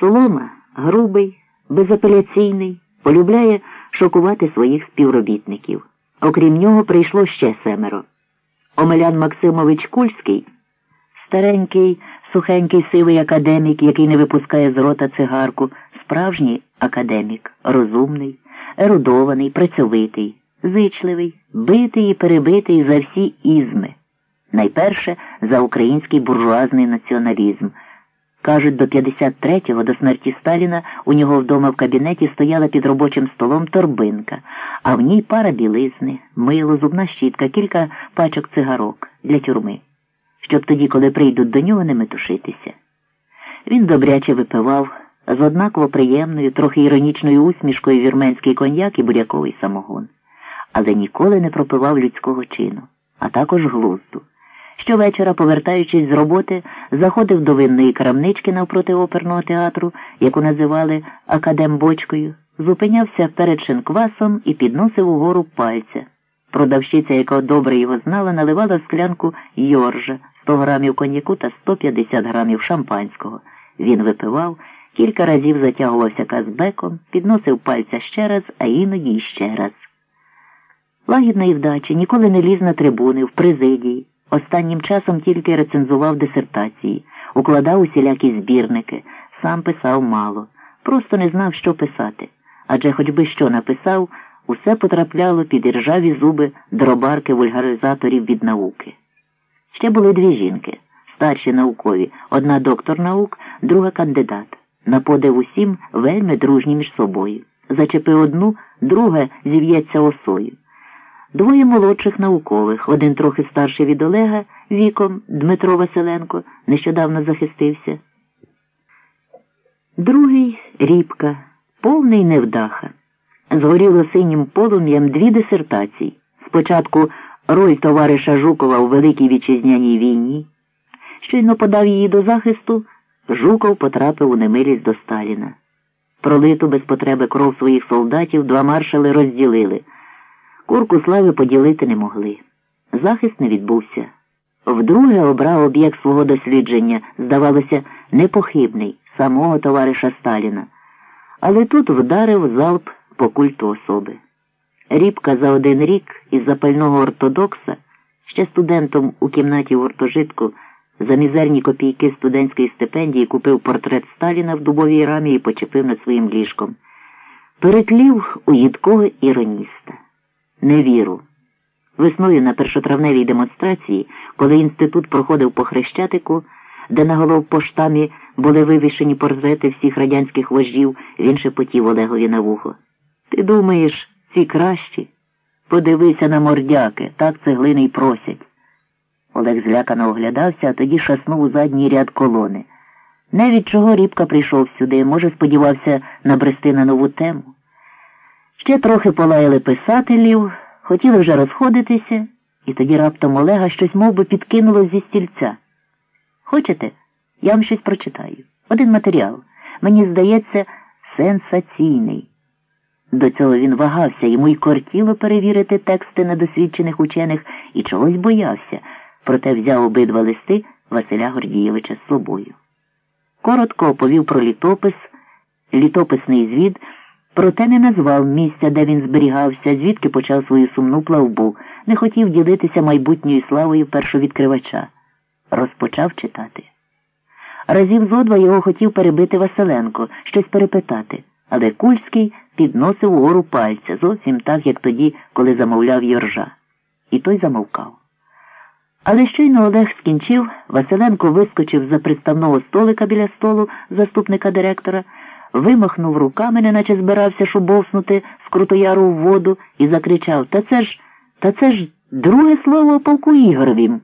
Солома грубий, безапеляційний, полюбляє шокувати своїх співробітників. Окрім нього, прийшло ще семеро. Омелян Максимович Кульський, старенький, сухенький сивий академік, який не випускає з рота цигарку, справжній академік, розумний, ерудований, працьовитий, зичливий, битий і перебитий за всі ізми. Найперше за український буржуазний націоналізм. Кажуть, до 53-го, до смерті Сталіна, у нього вдома в кабінеті стояла під робочим столом торбинка, а в ній пара білизни, мило, зубна щітка, кілька пачок цигарок для тюрми, щоб тоді, коли прийдуть до нього, не метушитися. Він добряче випивав з однаково приємною, трохи іронічною усмішкою вірменський коньяк і буряковий самогон, але ніколи не пропивав людського чину, а також глузду. Щовечора, повертаючись з роботи, заходив до винної крамнички навпроти оперного театру, яку називали Академбочкою, зупинявся перед шинквасом і підносив угору пальця. Продавщиця, яка добре його знала, наливала в склянку йоржа 100 грамів коньяку та 150 грамів шампанського. Він випивав, кілька разів затягувався казбеком, підносив пальця ще раз, а іноді ще раз. Лагідної вдачі ніколи не ліз на трибуни, в президії. Останнім часом тільки рецензував дисертації, укладав усілякі збірники, сам писав мало, просто не знав, що писати. Адже хоч би що написав, усе потрапляло під іржаві зуби дробарки вульгаризаторів від науки. Ще були дві жінки, старші наукові, одна доктор наук, друга кандидат. На подив усім вельми дружні між собою. Зачепи одну, друга зів'ється осою. Двоє молодших наукових, один трохи старший від Олега віком Дмитро Василенко, нещодавно захистився. Другий рібка, повний невдаха. Згоріло синім полум'ям дві дисертації. Спочатку роль товариша Жукова у Великій Вітчизняній війні. Щойно подав її до захисту, Жуков потрапив у немилість до Сталіна. Пролиту без потреби кров своїх солдатів два маршали розділили. Курку слави поділити не могли. Захист не відбувся. Вдруге обрав об'єкт свого дослідження, здавалося, непохибний самого товариша Сталіна, але тут вдарив залп по культу особи. Рібка за один рік із запального ортодокса, ще студентом у кімнаті гуртожитку, за мізерні копійки студентської стипендії купив портрет Сталіна в дубовій рамі і почепив над своїм ліжком. Перетлів у їдкого іроніста. Не віру. Весною на першотравневій демонстрації, коли інститут проходив по Хрещатику, де на головпоштамі були вивішені портрети всіх радянських вождів, він шепотів Олегові на вухо. Ти думаєш, ці кращі? Подивися на мордяки, так цеглини й просять. Олег злякано оглядався, а тоді шаснув у задній ряд колони. Не від чого рібка прийшов сюди, може, сподівався набрести на нову тему. Ще трохи полаяли писателів, хотіли вже розходитися, і тоді раптом Олега щось мов би, підкинуло зі стільця. Хочете, я вам щось прочитаю. Один матеріал. Мені здається, сенсаційний. До цього він вагався, йому й кортіло перевірити тексти недосвідчених учених і чогось боявся, проте взяв обидва листи Василя Гордієвича з собою. Коротко оповів про літопис, літописний звід. Проте не назвав місця, де він зберігався, звідки почав свою сумну плавбу, не хотів ділитися майбутньою славою першовідкривача. Розпочав читати. Разів зодва його хотів перебити Василенко, щось перепитати, але Кульський підносив угору пальця, зовсім так, як тоді, коли замовляв Йоржа. І той замовкав. Але щойно Олег скінчив, Василенко вискочив за приставного столика біля столу заступника директора вимахнув руками, неначе збирався шубовснути з крутояру в воду, і закричав Та це ж, та це ж друге слово полку Ігоровім.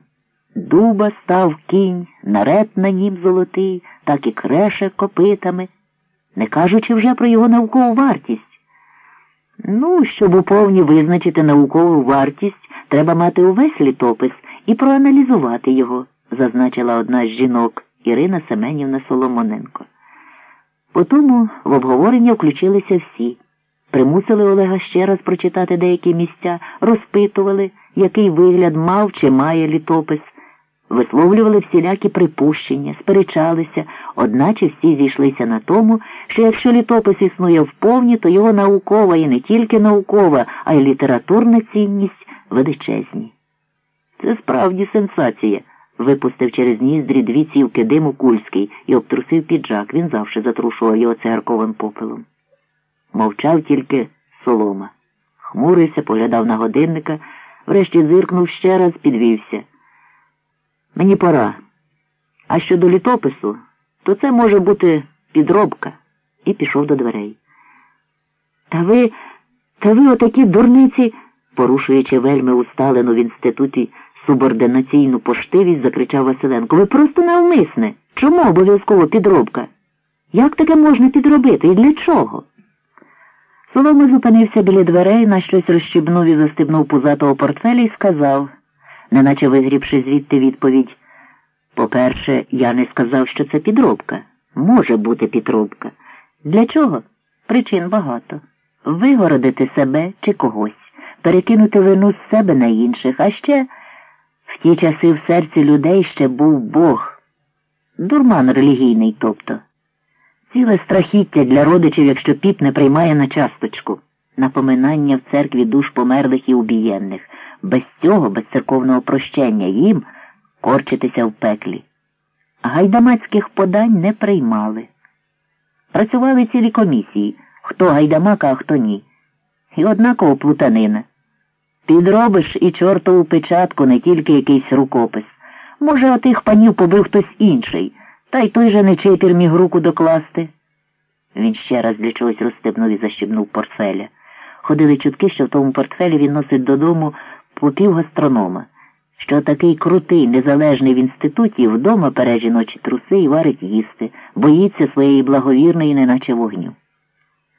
Дуба став кінь, наред на нім золотий, так і креше копитами, не кажучи вже про його наукову вартість. Ну, щоб уповні визначити наукову вартість, треба мати увесь літопис і проаналізувати його, зазначила одна з жінок Ірина Семенівна Соломоненко. Потому в обговорення включилися всі. Примусили Олега ще раз прочитати деякі місця, розпитували, який вигляд мав чи має літопис. висловлювали всілякі припущення, сперечалися, одначе всі зійшлися на тому, що якщо літопис існує вповні, то його наукова і не тільки наукова, а й літературна цінність величезні. Це справді сенсація, випустив через ніздрі дві цівки диму Кульський і обтрусив піджак. Він завжди затрушував його цигарковим попелом. Мовчав тільки солома. Хмурився, поглядав на годинника, врешті зиркнув ще раз, підвівся. Мені пора. А щодо літопису, то це може бути підробка, і пішов до дверей. Та ви, та ви отакі дурниці, порушуючи вельми усталену в інституті субординаційну поштивість, закричав Василенко. Ви просто навмисне. Чому обов'язково підробка? Як таке можна підробити і для чого? Солома зупинився біля дверей, на щось розщібнув і застебнув пузатого портфеля і сказав, неначе вигрібши звідти відповідь. По-перше, я не сказав, що це підробка. Може бути підробка. Для чого? Причин багато. Вигородити себе чи когось, перекинути вину з себе на інших, а ще ті часи в серці людей ще був Бог. Дурман релігійний, тобто. Ціле страхіття для родичів, якщо піп не приймає на часточку, напоминання в церкві душ померлих і убієнних, без цього, без церковного прощення їм корчитися в пеклі. Гайдамацьких подань не приймали. Працювали цілі комісії, хто гайдамака, а хто ні. І однаково плутанина. Підробиш і чортову печатку не тільки якийсь рукопис. Може, отих панів побив хтось інший, та й той же нечитер міг руку докласти. Він ще раз для чогось розстебнув і защібнув портфеля. Ходили чутки, що в тому портфелі він носить додому по півгастронома, що такий крутий, незалежний в інституті вдома пере жіночі труси і варить їсти, боїться своєї благовірної, неначе вогню.